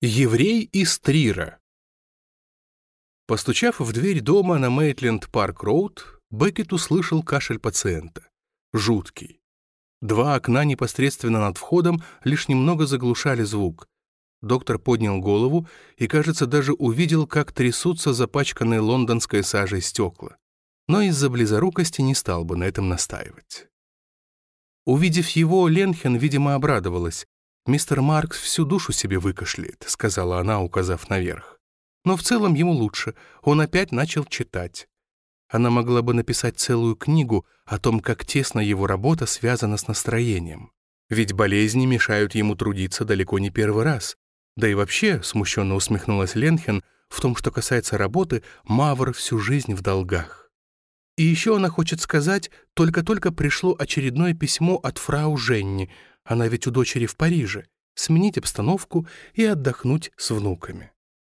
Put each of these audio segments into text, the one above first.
Еврей из Трира. Постучав в дверь дома на Мейтленд-Парк-Роуд, Беккет услышал кашель пациента. Жуткий. Два окна непосредственно над входом лишь немного заглушали звук. Доктор поднял голову и, кажется, даже увидел, как трясутся запачканные лондонской сажей стекла. Но из-за близорукости не стал бы на этом настаивать. Увидев его, Ленхен, видимо, обрадовалась. «Мистер Маркс всю душу себе выкашляет», — сказала она, указав наверх. «Но в целом ему лучше. Он опять начал читать». Она могла бы написать целую книгу о том, как тесно его работа связана с настроением. Ведь болезни мешают ему трудиться далеко не первый раз. Да и вообще, смущенно усмехнулась Ленхен, в том, что касается работы, Мавр всю жизнь в долгах. И еще она хочет сказать, только-только пришло очередное письмо от фрау Женни — она ведь у дочери в Париже. Сменить обстановку и отдохнуть с внуками.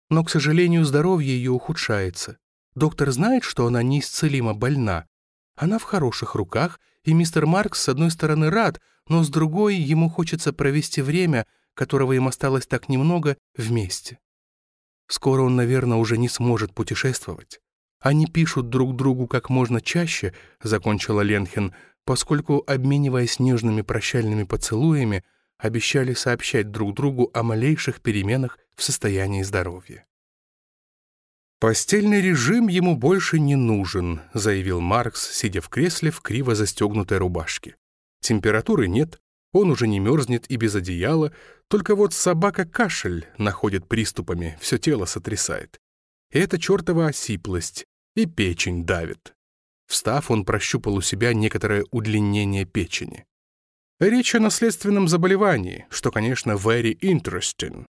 Но, к сожалению, здоровье ее ухудшается. Доктор знает, что она неисцелимо больна. Она в хороших руках, и мистер Маркс, с одной стороны, рад, но с другой ему хочется провести время, которого им осталось так немного, вместе. Скоро он, наверное, уже не сможет путешествовать. Они пишут друг другу как можно чаще, — закончила Ленхен, поскольку, обмениваясь нежными прощальными поцелуями, обещали сообщать друг другу о малейших переменах в состоянии здоровья. «Постельный режим ему больше не нужен», — заявил Маркс, сидя в кресле в криво застегнутой рубашке. «Температуры нет, он уже не мерзнет и без одеяла, только вот собака-кашель находит приступами, все тело сотрясает. И это чертова осиплость, и печень давит. Встав, он прощупал у себя некоторое удлинение печени. Речь о наследственном заболевании, что, конечно, very interesting.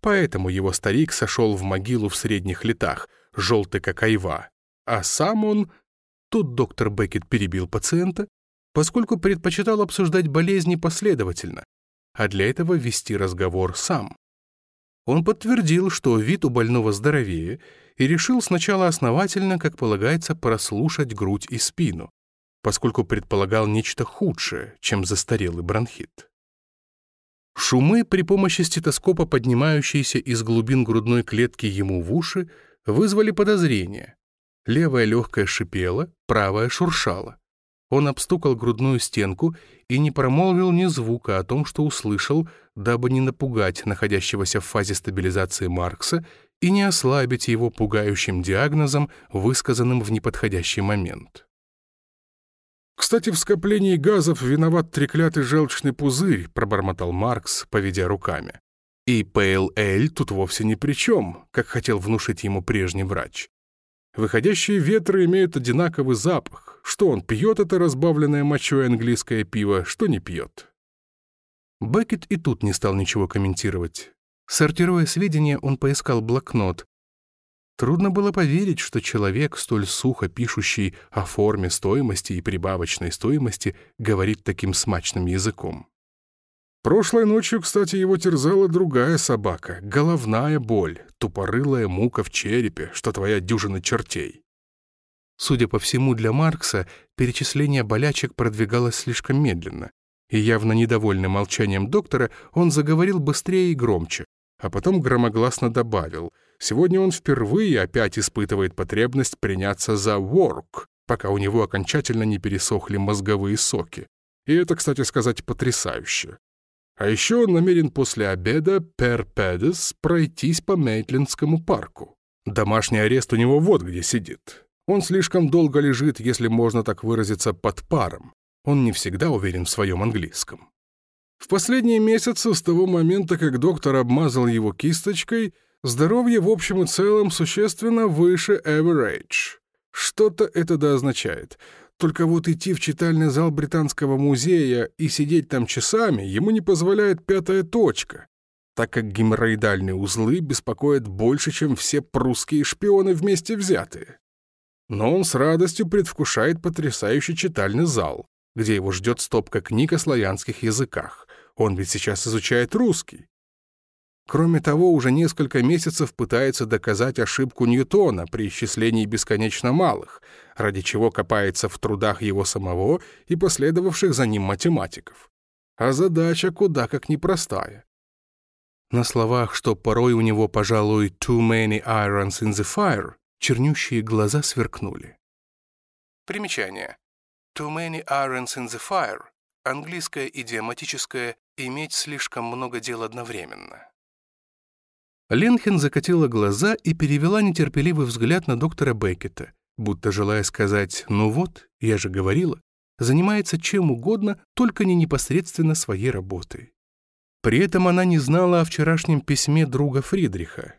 Поэтому его старик сошел в могилу в средних летах, желтый как айва. А сам он... Тут доктор Беккет перебил пациента, поскольку предпочитал обсуждать болезни последовательно, а для этого вести разговор сам. Он подтвердил, что вид у больного здоровее, и решил сначала основательно, как полагается, прослушать грудь и спину, поскольку предполагал нечто худшее, чем застарелый бронхит. Шумы при помощи стетоскопа, поднимающиеся из глубин грудной клетки ему в уши, вызвали подозрение. Левая легкая шипела, правая шуршала. Он обстукал грудную стенку и не промолвил ни звука о том, что услышал, дабы не напугать находящегося в фазе стабилизации Маркса и не ослабить его пугающим диагнозом, высказанным в неподходящий момент. «Кстати, в скоплении газов виноват треклятый желчный пузырь», пробормотал Маркс, поведя руками. «И ПЛЛ тут вовсе ни при чем», как хотел внушить ему прежний врач. Выходящие ветры имеют одинаковый запах. Что он пьет это разбавленное мочой английское пиво, что не пьет. Беккет и тут не стал ничего комментировать. Сортируя сведения, он поискал блокнот. Трудно было поверить, что человек, столь сухо пишущий о форме стоимости и прибавочной стоимости, говорит таким смачным языком. Прошлой ночью, кстати, его терзала другая собака, головная боль, тупорылая мука в черепе, что твоя дюжина чертей. Судя по всему, для Маркса перечисление болячек продвигалось слишком медленно, и явно недовольный молчанием доктора, он заговорил быстрее и громче, а потом громогласно добавил, сегодня он впервые опять испытывает потребность приняться за work, пока у него окончательно не пересохли мозговые соки. И это, кстати сказать, потрясающе. А еще он намерен после обеда per pedes пройтись по Мейтлинскому парку. Домашний арест у него вот где сидит. Он слишком долго лежит, если можно так выразиться, под паром. Он не всегда уверен в своем английском. В последние месяцы, с того момента, как доктор обмазал его кисточкой, здоровье в общем и целом существенно выше average. Что-то это да означает. Только вот идти в читальный зал Британского музея и сидеть там часами ему не позволяет пятая точка, так как геморроидальные узлы беспокоят больше, чем все прусские шпионы вместе взятые. Но он с радостью предвкушает потрясающий читальный зал, где его ждет стопка книг о славянских языках. Он ведь сейчас изучает русский. Кроме того, уже несколько месяцев пытается доказать ошибку Ньютона при исчислении бесконечно малых, ради чего копается в трудах его самого и последовавших за ним математиков. А задача куда как непростая. На словах, что порой у него, пожалуй, «too many irons in the fire», чернющие глаза сверкнули. Примечание. «Too many irons in the fire» — английское идиоматическое «иметь слишком много дел одновременно». Ленхен закатила глаза и перевела нетерпеливый взгляд на доктора Беккета, будто желая сказать «ну вот, я же говорила», занимается чем угодно, только не непосредственно своей работой. При этом она не знала о вчерашнем письме друга Фридриха.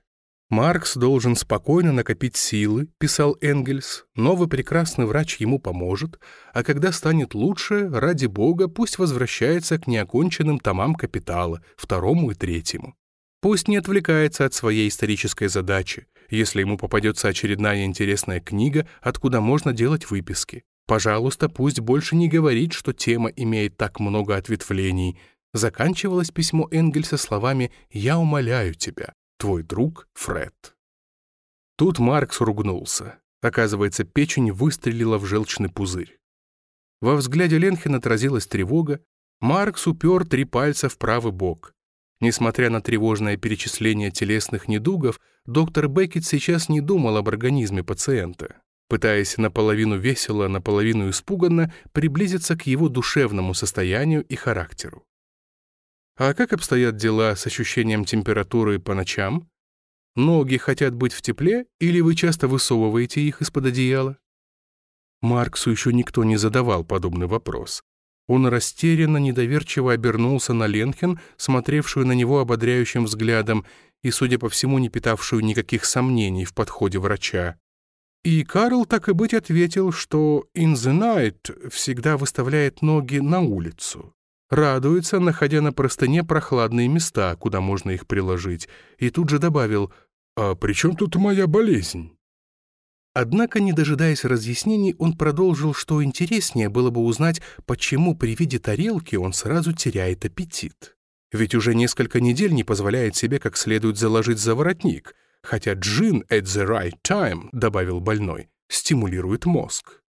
«Маркс должен спокойно накопить силы», — писал Энгельс, «новый прекрасный врач ему поможет, а когда станет лучше, ради бога, пусть возвращается к неоконченным томам «Капитала», второму и третьему. Пусть не отвлекается от своей исторической задачи, если ему попадется очередная интересная книга, откуда можно делать выписки. Пожалуйста, пусть больше не говорит, что тема имеет так много ответвлений, Заканчивалось письмо Энгельса словами «Я умоляю тебя, твой друг Фред». Тут Маркс ругнулся. Оказывается, печень выстрелила в желчный пузырь. Во взгляде Ленхена отразилась тревога. Маркс упер три пальца в правый бок. Несмотря на тревожное перечисление телесных недугов, доктор Беккет сейчас не думал об организме пациента, пытаясь наполовину весело, наполовину испуганно приблизиться к его душевному состоянию и характеру. А как обстоят дела с ощущением температуры по ночам? Ноги хотят быть в тепле или вы часто высовываете их из-под одеяла? Марксу еще никто не задавал подобный вопрос. Он растерянно, недоверчиво обернулся на Ленхен, смотревшую на него ободряющим взглядом и, судя по всему, не питавшую никаких сомнений в подходе врача. И Карл, так и быть, ответил, что «in the night» всегда выставляет ноги на улицу радуется, находя на простыне прохладные места, куда можно их приложить, и тут же добавил «А при чем тут моя болезнь?» Однако, не дожидаясь разъяснений, он продолжил, что интереснее было бы узнать, почему при виде тарелки он сразу теряет аппетит. Ведь уже несколько недель не позволяет себе как следует заложить заворотник, хотя джин at the right time, добавил больной, стимулирует мозг.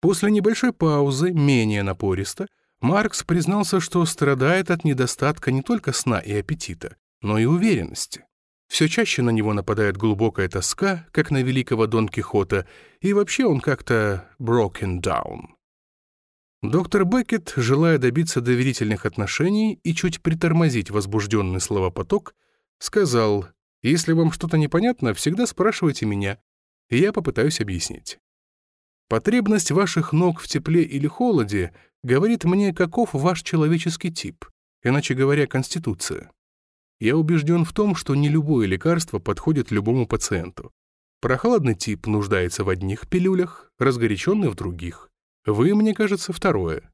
После небольшой паузы, менее напористо, Маркс признался, что страдает от недостатка не только сна и аппетита, но и уверенности. Все чаще на него нападает глубокая тоска, как на великого Дон Кихота, и вообще он как-то broken down. Доктор Беккет, желая добиться доверительных отношений и чуть притормозить возбужденный словопоток, сказал, «Если вам что-то непонятно, всегда спрашивайте меня, и я попытаюсь объяснить. Потребность ваших ног в тепле или холоде говорит мне, каков ваш человеческий тип, иначе говоря, конституция. Я убежден в том, что не любое лекарство подходит любому пациенту. Прохладный тип нуждается в одних пилюлях, разгоряченный в других. Вы, мне кажется, второе.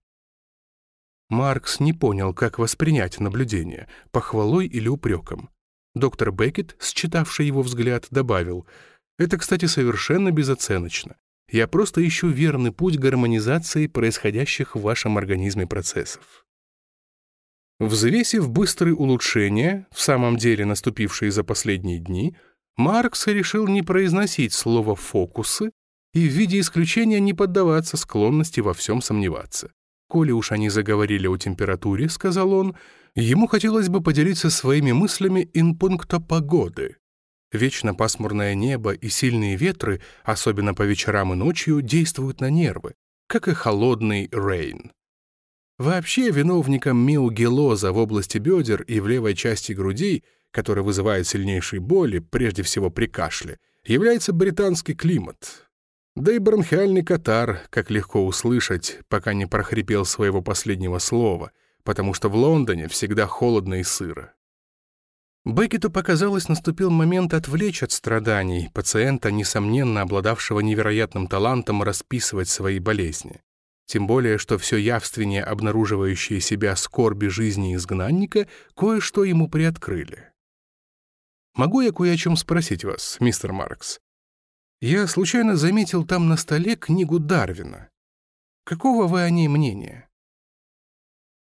Маркс не понял, как воспринять наблюдение, похвалой или упреком. Доктор Беккет, считавший его взгляд, добавил, «Это, кстати, совершенно безоценочно. Я просто ищу верный путь гармонизации происходящих в вашем организме процессов. Взвесив быстрые улучшения, в самом деле наступившие за последние дни, Маркс решил не произносить слово «фокусы» и в виде исключения не поддаваться склонности во всем сомневаться. «Коли уж они заговорили о температуре», — сказал он, — ему хотелось бы поделиться своими мыслями инпункта погоды. Вечно пасмурное небо и сильные ветры, особенно по вечерам и ночью, действуют на нервы, как и холодный рейн. Вообще, виновником миогелоза в области бедер и в левой части грудей, который вызывает сильнейшие боли, прежде всего при кашле, является британский климат. Да и бронхиальный катар, как легко услышать, пока не прохрипел своего последнего слова, потому что в Лондоне всегда холодно и сыро. Беккету показалось, наступил момент отвлечь от страданий пациента, несомненно обладавшего невероятным талантом расписывать свои болезни. Тем более, что все явственнее обнаруживающие себя скорби жизни изгнанника кое-что ему приоткрыли. «Могу я кое о чем спросить вас, мистер Маркс? Я случайно заметил там на столе книгу Дарвина. Какого вы о ней мнения?»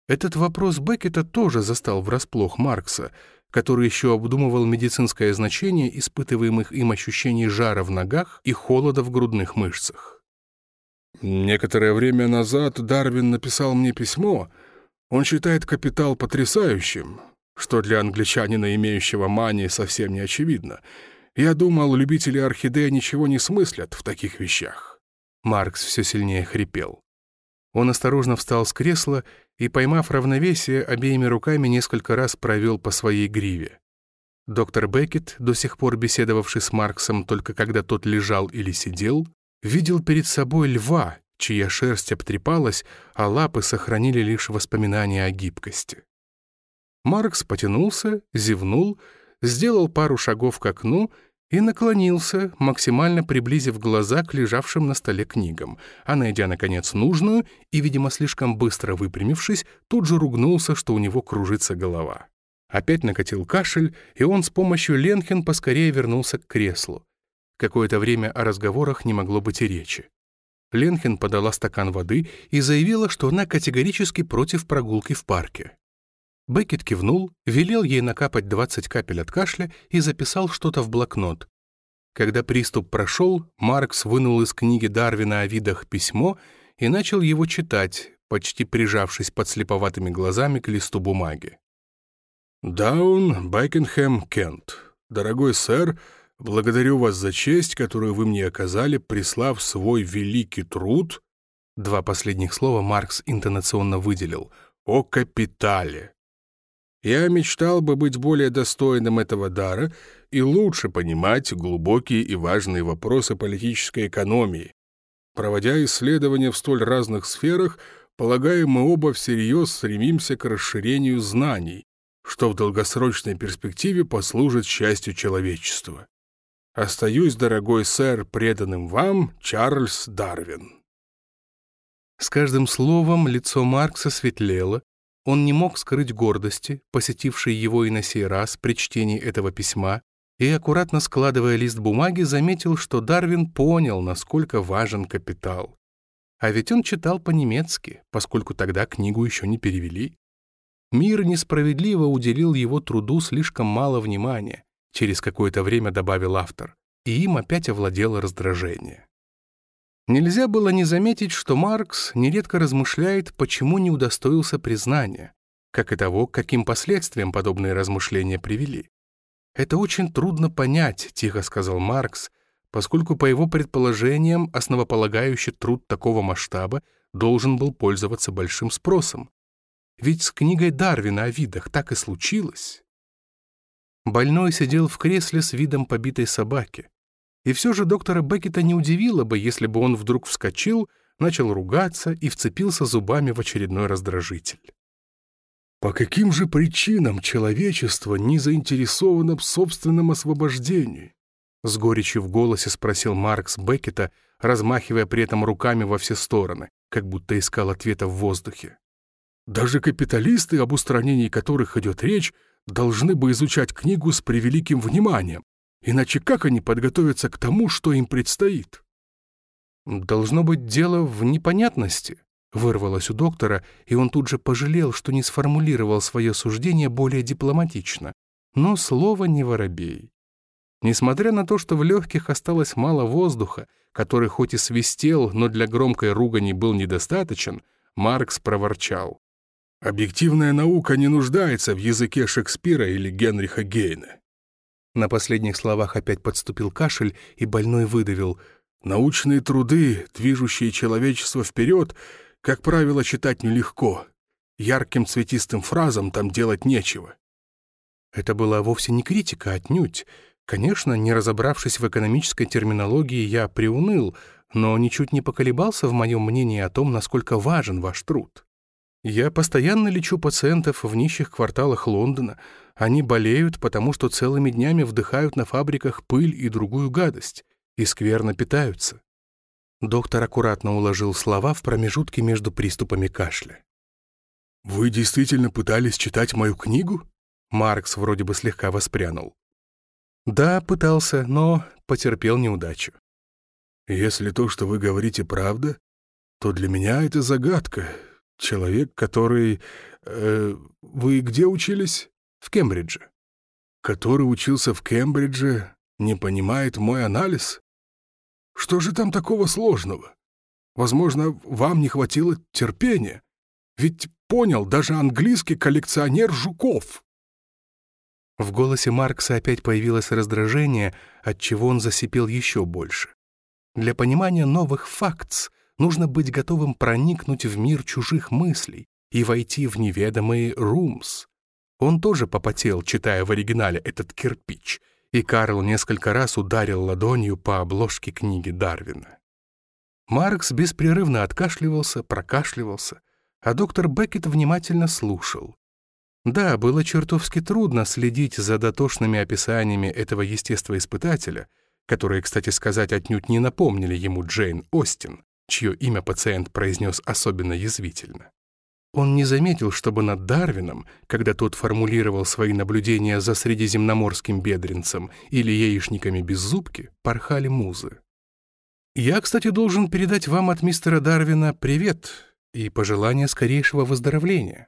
Этот вопрос Беккета тоже застал врасплох Маркса, который еще обдумывал медицинское значение испытываемых им ощущений жара в ногах и холода в грудных мышцах. «Некоторое время назад Дарвин написал мне письмо. Он считает «Капитал» потрясающим. что для англичанина, имеющего мании, совсем не очевидно. Я думал, любители орхидеи ничего не смыслят в таких вещах». Маркс все сильнее хрипел. Он осторожно встал с кресла и, поймав равновесие, обеими руками несколько раз провел по своей гриве. Доктор Беккет, до сих пор беседовавший с Марксом только когда тот лежал или сидел, видел перед собой льва, чья шерсть обтрепалась, а лапы сохранили лишь воспоминания о гибкости. Маркс потянулся, зевнул, сделал пару шагов к окну и наклонился, максимально приблизив глаза к лежавшим на столе книгам, а найдя, наконец, нужную и, видимо, слишком быстро выпрямившись, тут же ругнулся, что у него кружится голова. Опять накатил кашель, и он с помощью Ленхен поскорее вернулся к креслу. Какое-то время о разговорах не могло быть и речи. Ленхен подала стакан воды и заявила, что она категорически против прогулки в парке. Беккет кивнул, велел ей накапать 20 капель от кашля и записал что-то в блокнот. Когда приступ прошел, Маркс вынул из книги Дарвина о видах письмо и начал его читать, почти прижавшись под слеповатыми глазами к листу бумаги. «Даун, Бекенхэм, Кент. Дорогой сэр, благодарю вас за честь, которую вы мне оказали, прислав свой великий труд...» Два последних слова Маркс интонационно выделил. «О капитале. Я мечтал бы быть более достойным этого дара и лучше понимать глубокие и важные вопросы политической экономии. Проводя исследования в столь разных сферах, полагаю, мы оба всерьез стремимся к расширению знаний, что в долгосрочной перспективе послужит счастью человечества. Остаюсь, дорогой сэр, преданным вам, Чарльз Дарвин. С каждым словом лицо Маркса светлело, он не мог скрыть гордости, посетившей его и на сей раз при чтении этого письма, и, аккуратно складывая лист бумаги, заметил, что Дарвин понял, насколько важен капитал. А ведь он читал по-немецки, поскольку тогда книгу еще не перевели. Мир несправедливо уделил его труду слишком мало внимания, через какое-то время добавил автор, и им опять овладело раздражение. Нельзя было не заметить, что Маркс нередко размышляет, почему не удостоился признания, как и того, каким последствиям подобные размышления привели. «Это очень трудно понять», — тихо сказал Маркс, поскольку, по его предположениям, основополагающий труд такого масштаба должен был пользоваться большим спросом. Ведь с книгой Дарвина о видах так и случилось. Больной сидел в кресле с видом побитой собаки. И все же доктора Беккета не удивило бы, если бы он вдруг вскочил, начал ругаться и вцепился зубами в очередной раздражитель. По каким же причинам человечество не заинтересовано в собственном освобождении? С горечью в голосе спросил Маркс Беккета, размахивая при этом руками во все стороны, как будто искал ответа в воздухе. Даже капиталисты, об устранении которых идет речь, должны бы изучать книгу с превеликим вниманием, Иначе как они подготовятся к тому, что им предстоит? «Должно быть дело в непонятности», — вырвалось у доктора, и он тут же пожалел, что не сформулировал свое суждение более дипломатично. Но слово не воробей. Несмотря на то, что в легких осталось мало воздуха, который хоть и свистел, но для громкой ругани был недостаточен, Маркс проворчал. «Объективная наука не нуждается в языке Шекспира или Генриха Гейна. На последних словах опять подступил кашель, и больной выдавил. «Научные труды, движущие человечество вперед, как правило, читать нелегко. Ярким цветистым фразам там делать нечего». Это была вовсе не критика, отнюдь. Конечно, не разобравшись в экономической терминологии, я приуныл, но ничуть не поколебался в моем мнении о том, насколько важен ваш труд. Я постоянно лечу пациентов в нищих кварталах Лондона. Они болеют, потому что целыми днями вдыхают на фабриках пыль и другую гадость, и скверно питаются. Доктор аккуратно уложил слова в промежутке между приступами кашля. «Вы действительно пытались читать мою книгу?» Маркс вроде бы слегка воспрянул. «Да, пытался, но потерпел неудачу». «Если то, что вы говорите, правда, то для меня это загадка, Человек, который... Э, вы где учились? В Кембридже. Который учился в Кембридже, не понимает мой анализ? Что же там такого сложного? Возможно, вам не хватило терпения. Ведь понял даже английский коллекционер жуков. В голосе Маркса опять появилось раздражение, от чего он засипел еще больше. Для понимания новых фактс нужно быть готовым проникнуть в мир чужих мыслей и войти в неведомые румс. Он тоже попотел, читая в оригинале этот кирпич, и Карл несколько раз ударил ладонью по обложке книги Дарвина. Маркс беспрерывно откашливался, прокашливался, а доктор Беккет внимательно слушал. Да, было чертовски трудно следить за дотошными описаниями этого естествоиспытателя, которые, кстати сказать, отнюдь не напомнили ему Джейн Остин, чье имя пациент произнес особенно язвительно. Он не заметил, чтобы над Дарвином, когда тот формулировал свои наблюдения за средиземноморским бедренцем или яичниками без зубки, порхали музы. «Я, кстати, должен передать вам от мистера Дарвина привет и пожелание скорейшего выздоровления.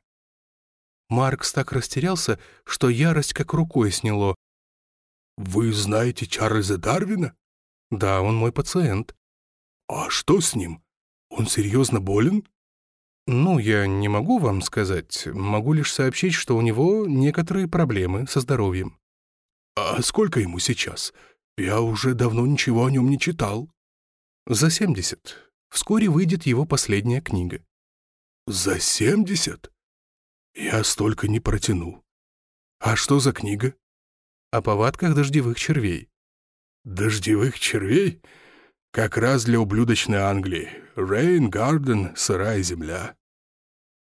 Маркс так растерялся, что ярость как рукой сняло. «Вы знаете Чарльза Дарвина?» «Да, он мой пациент». «А что с ним? Он серьезно болен?» «Ну, я не могу вам сказать. Могу лишь сообщить, что у него некоторые проблемы со здоровьем». «А сколько ему сейчас? Я уже давно ничего о нем не читал». «За семьдесят. Вскоре выйдет его последняя книга». «За семьдесят?» Я столько не протяну. А что за книга? О повадках дождевых червей. Дождевых червей? Как раз для ублюдочной Англии. Рейн, Гарден, сырая земля.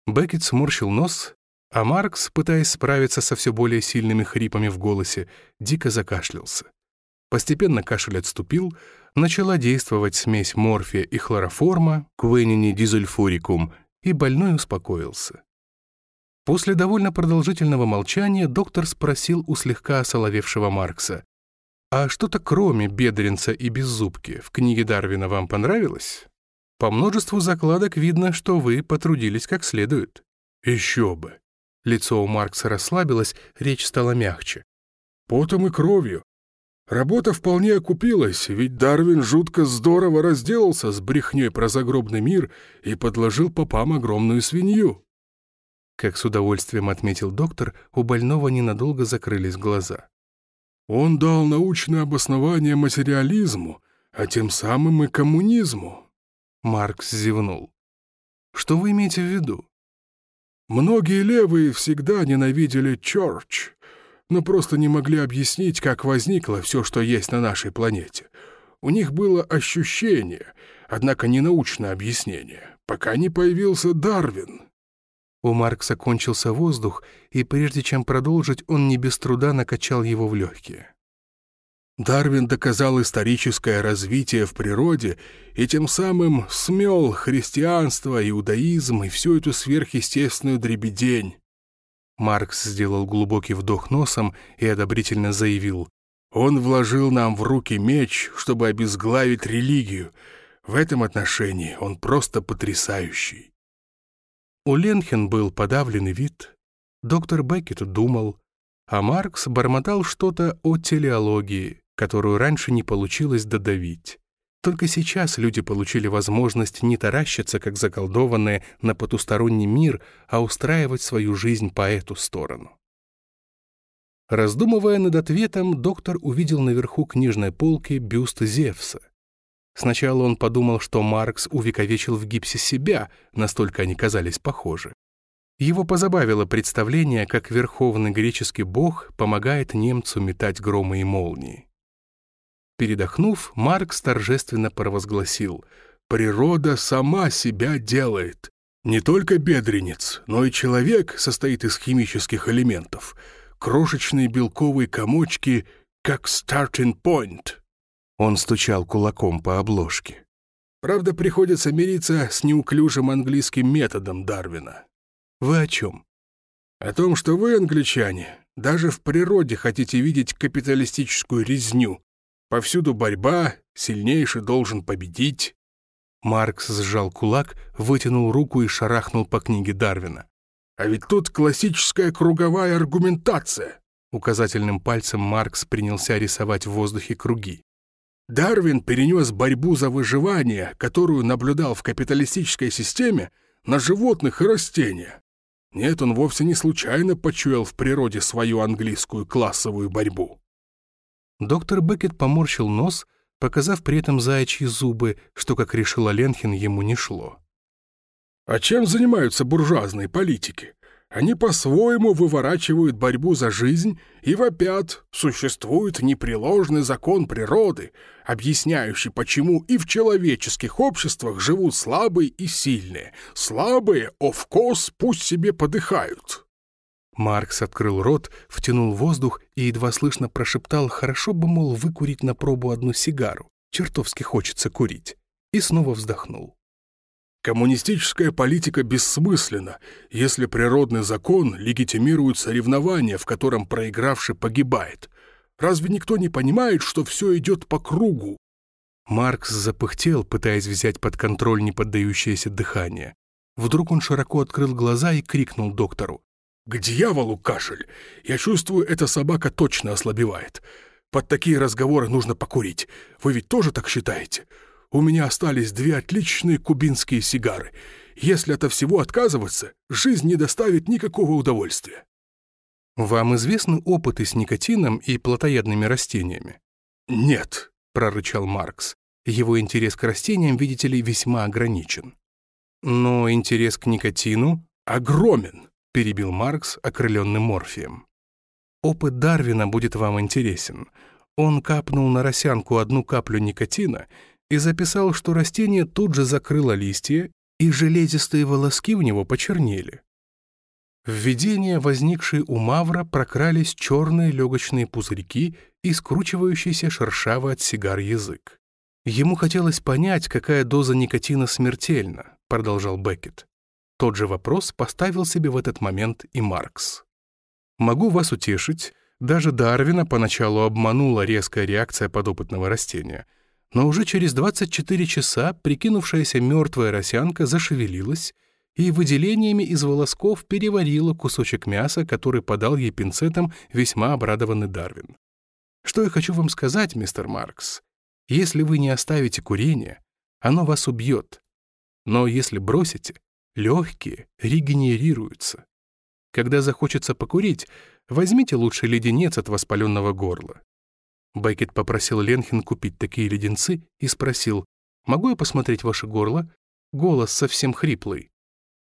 Беккет сморщил нос, а Маркс, пытаясь справиться со все более сильными хрипами в голосе, дико закашлялся. Постепенно кашель отступил, начала действовать смесь морфия и хлороформа, квенини дизульфурикум, и больной успокоился. После довольно продолжительного молчания доктор спросил у слегка осоловевшего Маркса, «А что-то кроме бедренца и беззубки в книге Дарвина вам понравилось? По множеству закладок видно, что вы потрудились как следует». «Еще бы!» Лицо у Маркса расслабилось, речь стала мягче. «Потом и кровью. Работа вполне окупилась, ведь Дарвин жутко здорово разделался с брехней про загробный мир и подложил попам огромную свинью. Как с удовольствием отметил доктор, у больного ненадолго закрылись глаза. «Он дал научное обоснование материализму, а тем самым и коммунизму». Маркс зевнул. «Что вы имеете в виду?» «Многие левые всегда ненавидели Чорч, но просто не могли объяснить, как возникло все, что есть на нашей планете. У них было ощущение, однако не научное объяснение, пока не появился Дарвин». У Маркса кончился воздух, и прежде чем продолжить, он не без труда накачал его в легкие. Дарвин доказал историческое развитие в природе и тем самым смел христианство, иудаизм и всю эту сверхъестественную дребедень. Маркс сделал глубокий вдох носом и одобрительно заявил. «Он вложил нам в руки меч, чтобы обезглавить религию. В этом отношении он просто потрясающий». У Ленхен был подавленный вид, доктор Беккет думал, а Маркс бормотал что-то о телеологии, которую раньше не получилось додавить. Только сейчас люди получили возможность не таращиться, как заколдованные, на потусторонний мир, а устраивать свою жизнь по эту сторону. Раздумывая над ответом, доктор увидел наверху книжной полки бюст Зевса. Сначала он подумал, что Маркс увековечил в гипсе себя, настолько они казались похожи. Его позабавило представление, как верховный греческий бог помогает немцу метать громы и молнии. Передохнув, Маркс торжественно провозгласил «Природа сама себя делает. Не только бедренец, но и человек состоит из химических элементов. Крошечные белковые комочки, как starting point». Он стучал кулаком по обложке. Правда, приходится мириться с неуклюжим английским методом Дарвина. Вы о чем? О том, что вы, англичане, даже в природе хотите видеть капиталистическую резню. Повсюду борьба, сильнейший должен победить. Маркс сжал кулак, вытянул руку и шарахнул по книге Дарвина. А ведь тут классическая круговая аргументация. Указательным пальцем Маркс принялся рисовать в воздухе круги. Дарвин перенес борьбу за выживание, которую наблюдал в капиталистической системе, на животных и растения. Нет, он вовсе не случайно почуял в природе свою английскую классовую борьбу. Доктор Беккет поморщил нос, показав при этом заячьи зубы, что, как решила Ленхин, ему не шло. А чем занимаются буржуазные политики? Они по-своему выворачивают борьбу за жизнь и вопят, существует непреложный закон природы, объясняющий, почему и в человеческих обществах живут слабые и сильные. Слабые, овкос, пусть себе подыхают. Маркс открыл рот, втянул воздух и едва слышно прошептал «хорошо бы, мол, выкурить на пробу одну сигару, чертовски хочется курить», и снова вздохнул. Коммунистическая политика бессмысленна, если природный закон легитимирует соревнование, в котором проигравший погибает. Разве никто не понимает, что все идет по кругу? Маркс запыхтел, пытаясь взять под контроль неподдающееся дыхание. Вдруг он широко открыл глаза и крикнул доктору. «К дьяволу, кашель! Я чувствую, эта собака точно ослабевает. Под такие разговоры нужно покурить. Вы ведь тоже так считаете? У меня остались две отличные кубинские сигары. Если от всего отказываться, жизнь не доставит никакого удовольствия. Вам известны опыты с никотином и плотоядными растениями? Нет, прорычал Маркс. Его интерес к растениям, видите ли, весьма ограничен. Но интерес к никотину огромен, перебил Маркс, окрыленный морфием. Опыт Дарвина будет вам интересен. Он капнул на росянку одну каплю никотина — и записал, что растение тут же закрыло листья, и железистые волоски в него почернели. В видение, возникшие у Мавра, прокрались черные легочные пузырьки и скручивающийся шершавый от сигар язык. Ему хотелось понять, какая доза никотина смертельна, продолжал Беккет. Тот же вопрос поставил себе в этот момент и Маркс. Могу вас утешить, даже Дарвина поначалу обманула резкая реакция подопытного растения — но уже через 24 часа прикинувшаяся мертвая росянка зашевелилась и выделениями из волосков переварила кусочек мяса, который подал ей пинцетом весьма обрадованный Дарвин. Что я хочу вам сказать, мистер Маркс? Если вы не оставите курение, оно вас убьет. Но если бросите, легкие регенерируются. Когда захочется покурить, возьмите лучше леденец от воспаленного горла. Беккет попросил Ленхин купить такие леденцы и спросил, «Могу я посмотреть ваше горло?» Голос совсем хриплый.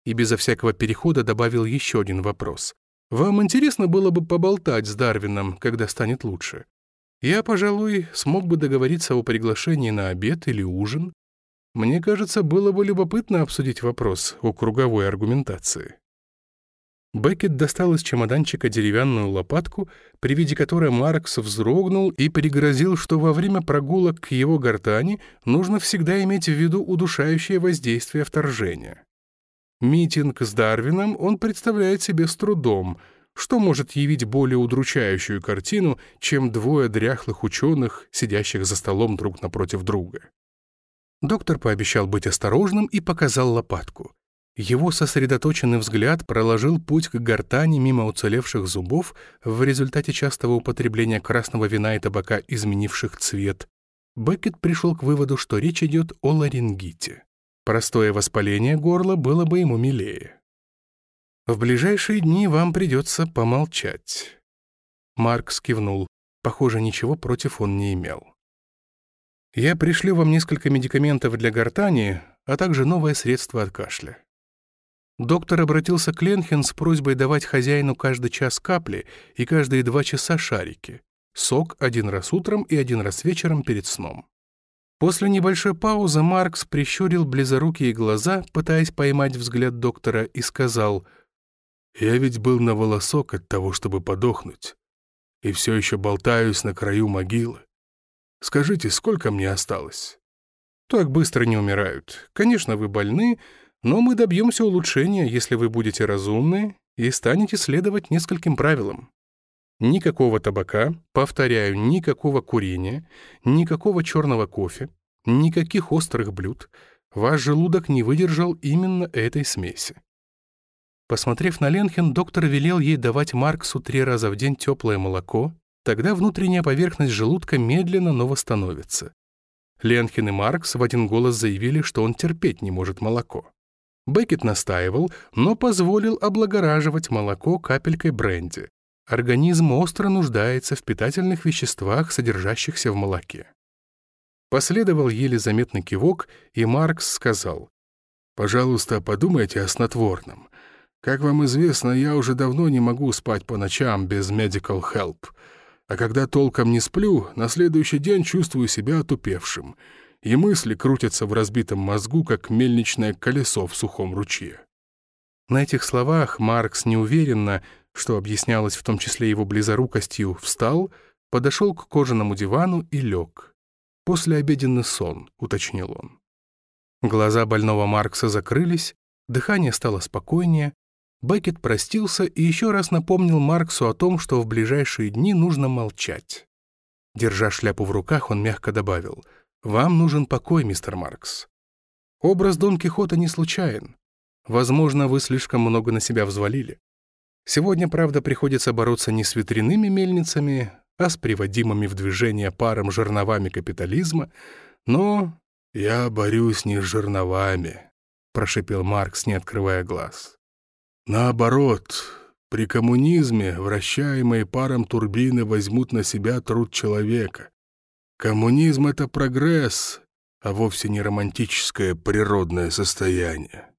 И безо всякого перехода добавил еще один вопрос. «Вам интересно было бы поболтать с Дарвином, когда станет лучше? Я, пожалуй, смог бы договориться о приглашении на обед или ужин. Мне кажется, было бы любопытно обсудить вопрос о круговой аргументации». Беккет достал из чемоданчика деревянную лопатку, при виде которой Маркс вздрогнул и пригрозил, что во время прогулок к его гортани нужно всегда иметь в виду удушающее воздействие вторжения. Митинг с Дарвином он представляет себе с трудом, что может явить более удручающую картину, чем двое дряхлых ученых, сидящих за столом друг напротив друга. Доктор пообещал быть осторожным и показал лопатку — его сосредоточенный взгляд проложил путь к гортани мимо уцелевших зубов в результате частого употребления красного вина и табака, изменивших цвет. Беккет пришел к выводу, что речь идет о ларингите. Простое воспаление горла было бы ему милее. «В ближайшие дни вам придется помолчать». Маркс кивнул. Похоже, ничего против он не имел. «Я пришлю вам несколько медикаментов для гортани, а также новое средство от кашля. Доктор обратился к Ленхен с просьбой давать хозяину каждый час капли и каждые два часа шарики. Сок один раз утром и один раз вечером перед сном. После небольшой паузы Маркс прищурил близорукие глаза, пытаясь поймать взгляд доктора, и сказал, «Я ведь был на волосок от того, чтобы подохнуть, и все еще болтаюсь на краю могилы. Скажите, сколько мне осталось?» «Так быстро не умирают. Конечно, вы больны, но мы добьемся улучшения, если вы будете разумны и станете следовать нескольким правилам. Никакого табака, повторяю, никакого курения, никакого черного кофе, никаких острых блюд. Ваш желудок не выдержал именно этой смеси. Посмотрев на Ленхен, доктор велел ей давать Марксу три раза в день теплое молоко, тогда внутренняя поверхность желудка медленно, но восстановится. Ленхен и Маркс в один голос заявили, что он терпеть не может молоко. Беккет настаивал, но позволил облагораживать молоко капелькой бренди. Организм остро нуждается в питательных веществах, содержащихся в молоке. Последовал еле заметный кивок, и Маркс сказал, «Пожалуйста, подумайте о снотворном. Как вам известно, я уже давно не могу спать по ночам без medical help. А когда толком не сплю, на следующий день чувствую себя отупевшим, и мысли крутятся в разбитом мозгу, как мельничное колесо в сухом ручье». На этих словах Маркс неуверенно, что объяснялось в том числе его близорукостью, встал, подошел к кожаному дивану и лег. «Послеобеденный сон», — уточнил он. Глаза больного Маркса закрылись, дыхание стало спокойнее, Беккет простился и еще раз напомнил Марксу о том, что в ближайшие дни нужно молчать. Держа шляпу в руках, он мягко добавил, «Вам нужен покой, мистер Маркс. Образ Дон Кихота не случайен. Возможно, вы слишком много на себя взвалили. Сегодня, правда, приходится бороться не с ветряными мельницами, а с приводимыми в движение паром жерновами капитализма, но «Я борюсь не с жерновами», — прошипел Маркс, не открывая глаз. Наоборот, при коммунизме вращаемые паром турбины возьмут на себя труд человека. Коммунизм — это прогресс, а вовсе не романтическое природное состояние.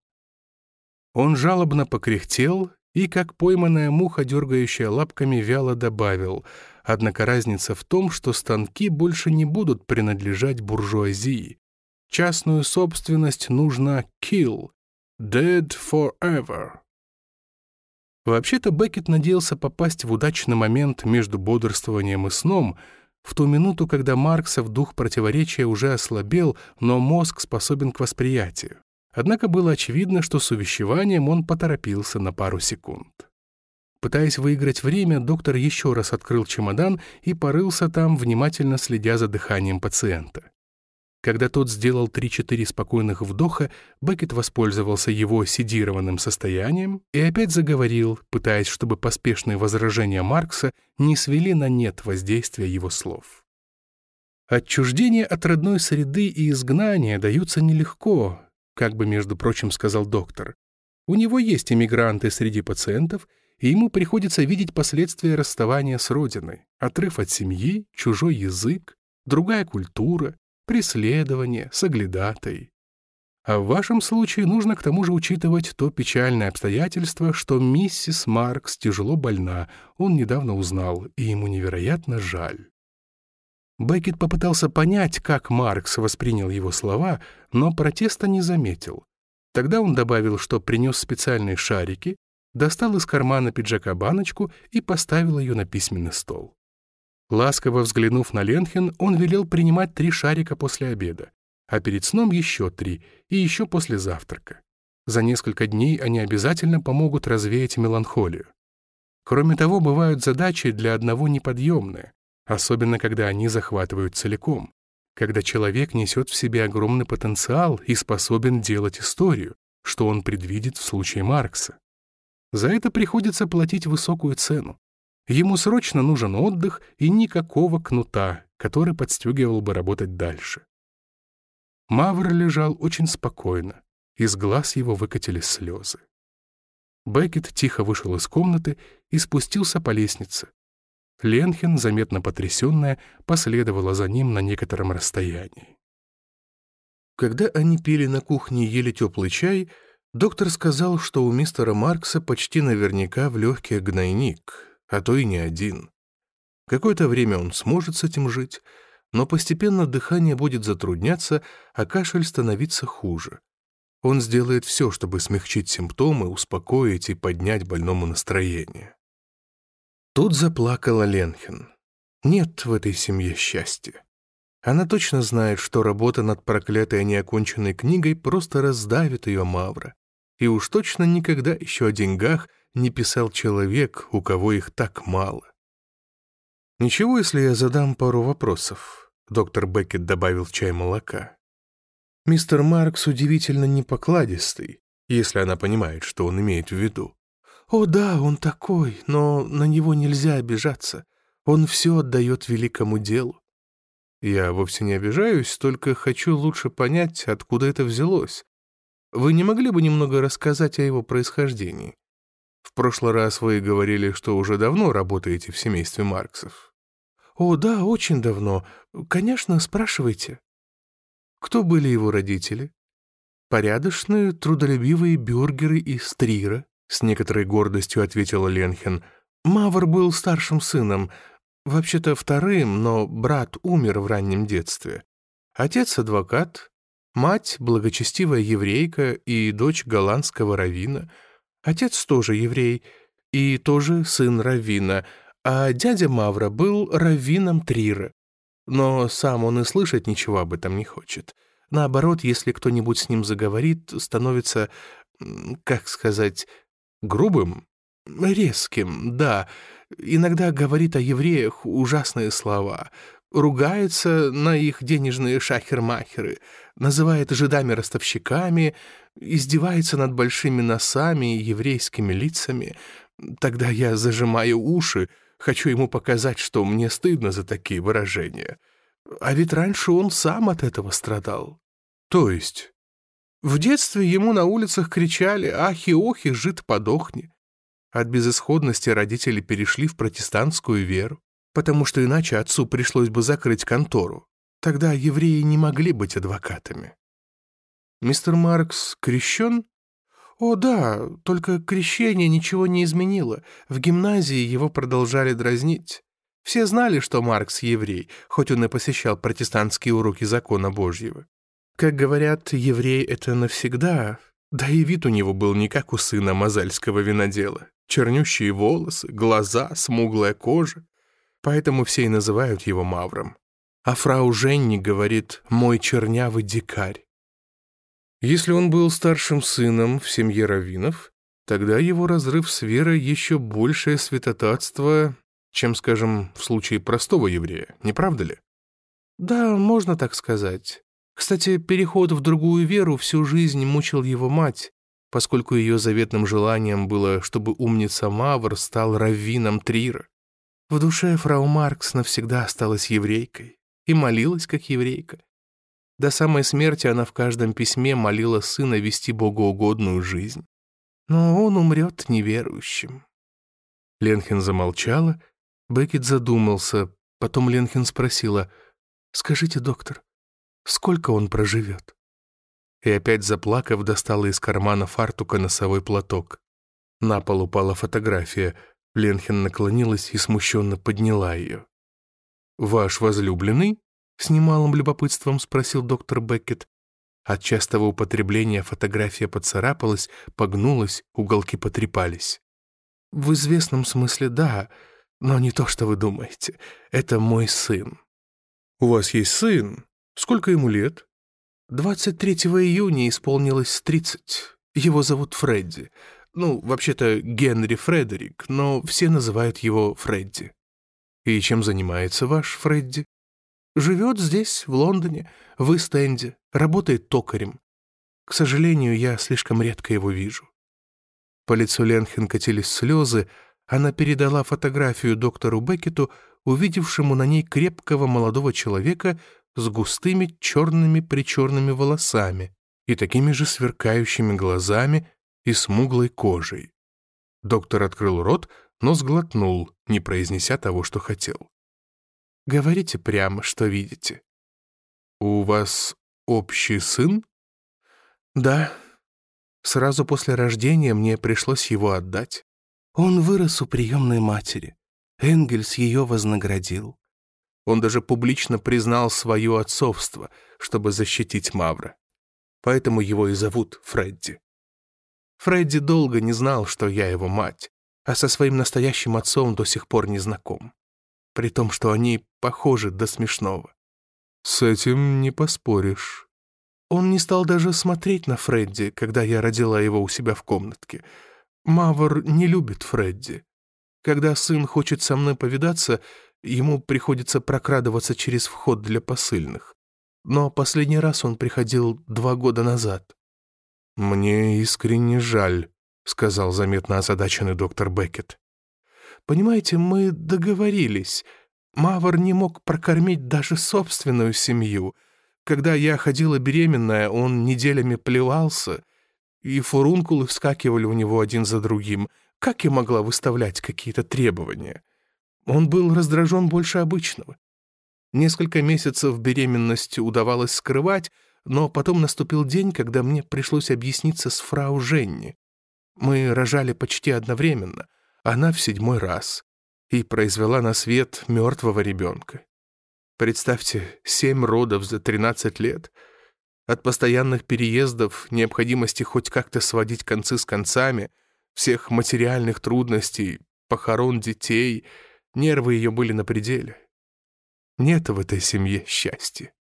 Он жалобно покряхтел и, как пойманная муха, дергающая лапками, вяло добавил, однако разница в том, что станки больше не будут принадлежать буржуазии. Частную собственность нужно kill, dead forever. Вообще-то Беккет надеялся попасть в удачный момент между бодрствованием и сном, в ту минуту, когда Марксов дух противоречия уже ослабел, но мозг способен к восприятию. Однако было очевидно, что с увещеванием он поторопился на пару секунд. Пытаясь выиграть время, доктор еще раз открыл чемодан и порылся там, внимательно следя за дыханием пациента. Когда тот сделал 3-4 спокойных вдоха, Беккет воспользовался его седированным состоянием и опять заговорил, пытаясь, чтобы поспешные возражения Маркса не свели на нет воздействия его слов. Отчуждение от родной среды и изгнание даются нелегко, как бы, между прочим, сказал доктор. У него есть иммигранты среди пациентов, и ему приходится видеть последствия расставания с родиной, отрыв от семьи, чужой язык, другая культура, преследование, соглядатой. А в вашем случае нужно к тому же учитывать то печальное обстоятельство, что миссис Маркс тяжело больна, он недавно узнал, и ему невероятно жаль. Беккет попытался понять, как Маркс воспринял его слова, но протеста не заметил. Тогда он добавил, что принес специальные шарики, достал из кармана пиджака баночку и поставил ее на письменный стол. Ласково взглянув на Ленхен, он велел принимать три шарика после обеда, а перед сном еще три и еще после завтрака. За несколько дней они обязательно помогут развеять меланхолию. Кроме того, бывают задачи для одного неподъемные, особенно когда они захватывают целиком, когда человек несет в себе огромный потенциал и способен делать историю, что он предвидит в случае Маркса. За это приходится платить высокую цену. Ему срочно нужен отдых и никакого кнута, который подстегивал бы работать дальше. Мавр лежал очень спокойно, из глаз его выкатились слезы. Беккет тихо вышел из комнаты и спустился по лестнице. Ленхен, заметно потрясенная, последовала за ним на некотором расстоянии. Когда они пили на кухне и ели теплый чай, доктор сказал, что у мистера Маркса почти наверняка в легких гнойник, а то и не один. Какое-то время он сможет с этим жить, но постепенно дыхание будет затрудняться, а кашель становиться хуже. Он сделает все, чтобы смягчить симптомы, успокоить и поднять больному настроение. Тут заплакала Ленхен. Нет в этой семье счастья. Она точно знает, что работа над проклятой неоконченной книгой просто раздавит ее Мавра. И уж точно никогда еще о деньгах не писал человек, у кого их так мало. «Ничего, если я задам пару вопросов», — доктор Беккет добавил в чай молока. «Мистер Маркс удивительно непокладистый, если она понимает, что он имеет в виду. О да, он такой, но на него нельзя обижаться. Он все отдает великому делу. Я вовсе не обижаюсь, только хочу лучше понять, откуда это взялось. Вы не могли бы немного рассказать о его происхождении? В прошлый раз вы говорили, что уже давно работаете в семействе Марксов. О, да, очень давно. Конечно, спрашивайте. Кто были его родители? Порядочные, трудолюбивые бюргеры из Трира, с некоторой гордостью ответила Ленхен. Мавр был старшим сыном, вообще-то вторым, но брат умер в раннем детстве. Отец — адвокат, мать — благочестивая еврейка и дочь голландского равина. Отец тоже еврей и тоже сын равина — а дядя Мавра был раввином Трира. Но сам он и слышать ничего об этом не хочет. Наоборот, если кто-нибудь с ним заговорит, становится, как сказать, грубым, резким, да. Иногда говорит о евреях ужасные слова, ругается на их денежные шахермахеры, называет жидами-ростовщиками, издевается над большими носами и еврейскими лицами. Тогда я зажимаю уши, Хочу ему показать, что мне стыдно за такие выражения. А ведь раньше он сам от этого страдал. То есть? В детстве ему на улицах кричали «Ахи-охи, жид подохни». От безысходности родители перешли в протестантскую веру, потому что иначе отцу пришлось бы закрыть контору. Тогда евреи не могли быть адвокатами. Мистер Маркс крещен? О, да, только крещение ничего не изменило. В гимназии его продолжали дразнить. Все знали, что Маркс еврей, хоть он и посещал протестантские уроки закона Божьего. Как говорят, еврей — это навсегда. Да и вид у него был не как у сына мозальского винодела. Чернющие волосы, глаза, смуглая кожа. Поэтому все и называют его Мавром. А фрау Женни говорит «мой чернявый дикарь». Если он был старшим сыном в семье раввинов, тогда его разрыв с верой еще большее святотатство, чем, скажем, в случае простого еврея, не правда ли? Да, можно так сказать. Кстати, переход в другую веру всю жизнь мучил его мать, поскольку ее заветным желанием было, чтобы умница Мавр стал раввином Трира. В душе фрау Маркс навсегда осталась еврейкой и молилась как еврейка. До самой смерти она в каждом письме молила сына вести богоугодную жизнь. Но он умрет неверующим. Ленхен замолчала, Беккет задумался, потом Ленхен спросила, «Скажите, доктор, сколько он проживет?» И опять заплакав, достала из кармана фартука носовой платок. На пол упала фотография. Ленхен наклонилась и смущенно подняла ее. «Ваш возлюбленный?» — с немалым любопытством спросил доктор Беккет. От частого употребления фотография поцарапалась, погнулась, уголки потрепались. «В известном смысле да, но не то, что вы думаете. Это мой сын». «У вас есть сын? Сколько ему лет?» 23 июня исполнилось 30. Его зовут Фредди. Ну, вообще-то Генри Фредерик, но все называют его Фредди. И чем занимается ваш Фредди? Живет здесь, в Лондоне, в Истенде, работает токарем. К сожалению, я слишком редко его вижу». По лицу Ленхен катились слезы, она передала фотографию доктору Беккету, увидевшему на ней крепкого молодого человека с густыми черными-причерными волосами и такими же сверкающими глазами и смуглой кожей. Доктор открыл рот, но сглотнул, не произнеся того, что хотел. Говорите прямо, что видите». «У вас общий сын?» «Да. Сразу после рождения мне пришлось его отдать. Он вырос у приемной матери. Энгельс ее вознаградил. Он даже публично признал свое отцовство, чтобы защитить Мавра. Поэтому его и зовут Фредди. Фредди долго не знал, что я его мать, а со своим настоящим отцом до сих пор не знаком при том, что они похожи до смешного. С этим не поспоришь. Он не стал даже смотреть на Фредди, когда я родила его у себя в комнатке. Мавр не любит Фредди. Когда сын хочет со мной повидаться, ему приходится прокрадываться через вход для посыльных. Но последний раз он приходил два года назад. «Мне искренне жаль», — сказал заметно озадаченный доктор Беккет. Понимаете, мы договорились. Мавр не мог прокормить даже собственную семью. Когда я ходила беременная, он неделями плевался. и фурункулы вскакивали у него один за другим. Как я могла выставлять какие-то требования? Он был раздражен больше обычного. Несколько месяцев беременность удавалось скрывать, но потом наступил день, когда мне пришлось объясниться с фрау Женни. Мы рожали почти одновременно, она в седьмой раз, и произвела на свет мертвого ребенка. Представьте, семь родов за 13 лет. От постоянных переездов, необходимости хоть как-то сводить концы с концами, всех материальных трудностей, похорон детей, нервы ее были на пределе. Нет в этой семье счастья.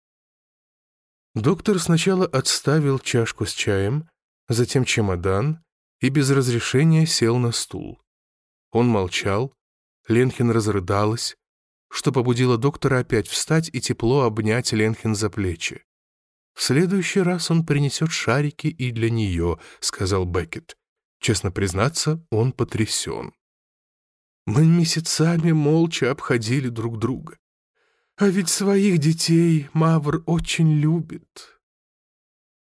Доктор сначала отставил чашку с чаем, затем чемодан и без разрешения сел на стул. Он молчал, Ленхин разрыдалась, что побудило доктора опять встать и тепло обнять Ленхин за плечи. «В следующий раз он принесет шарики и для нее», — сказал Беккет. Честно признаться, он потрясен. Мы месяцами молча обходили друг друга. А ведь своих детей Мавр очень любит.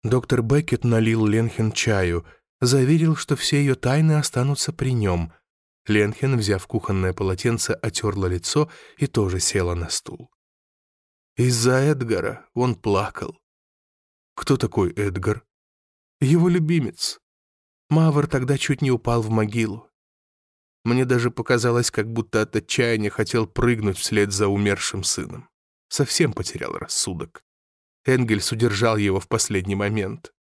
Доктор Беккет налил Ленхен чаю, заверил, что все ее тайны останутся при нем, Ленхен, взяв кухонное полотенце, отерла лицо и тоже села на стул. Из-за Эдгара он плакал. Кто такой Эдгар? Его любимец. Мавр тогда чуть не упал в могилу. Мне даже показалось, как будто от отчаяния хотел прыгнуть вслед за умершим сыном. Совсем потерял рассудок. Энгельс удержал его в последний момент.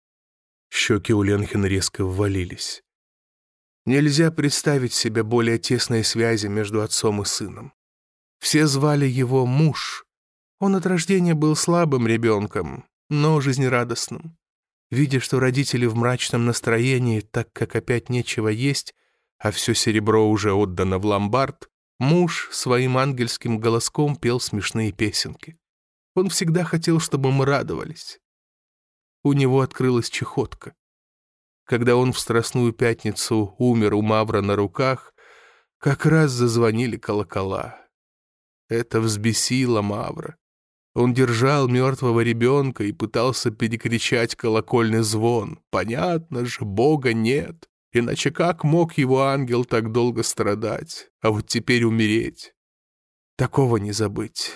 Щеки у Ленхена резко ввалились. Нельзя представить себе более тесной связи между отцом и сыном. Все звали его муж. Он от рождения был слабым ребенком, но жизнерадостным. Видя, что родители в мрачном настроении, так как опять нечего есть, а все серебро уже отдано в ломбард, муж своим ангельским голоском пел смешные песенки. Он всегда хотел, чтобы мы радовались. У него открылась чехотка. Когда он в Страстную Пятницу умер у Мавра на руках, как раз зазвонили колокола. Это взбесило Мавра. Он держал мертвого ребенка и пытался перекричать колокольный звон. Понятно же, Бога нет. Иначе как мог его ангел так долго страдать, а вот теперь умереть? Такого не забыть.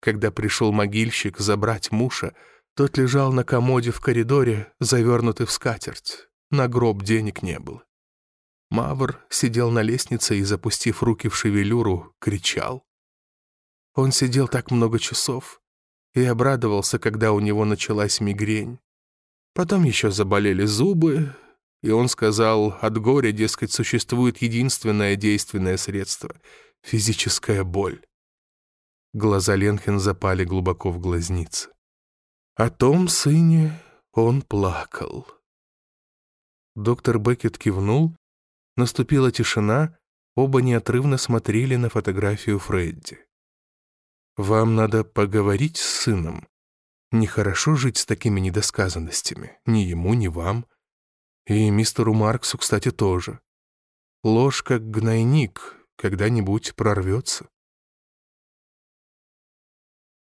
Когда пришел могильщик забрать мужа, тот лежал на комоде в коридоре, завернутый в скатерть. На гроб денег не было. Мавр сидел на лестнице и, запустив руки в шевелюру, кричал. Он сидел так много часов и обрадовался, когда у него началась мигрень. Потом еще заболели зубы, и он сказал, от горя, дескать, существует единственное действенное средство — физическая боль. Глаза Ленхен запали глубоко в глазницы. О том сыне он плакал. Доктор Беккет кивнул, наступила тишина, оба неотрывно смотрели на фотографию Фредди. «Вам надо поговорить с сыном. Нехорошо жить с такими недосказанностями, ни ему, ни вам. И мистеру Марксу, кстати, тоже. Ложь, как гнойник, когда-нибудь прорвется».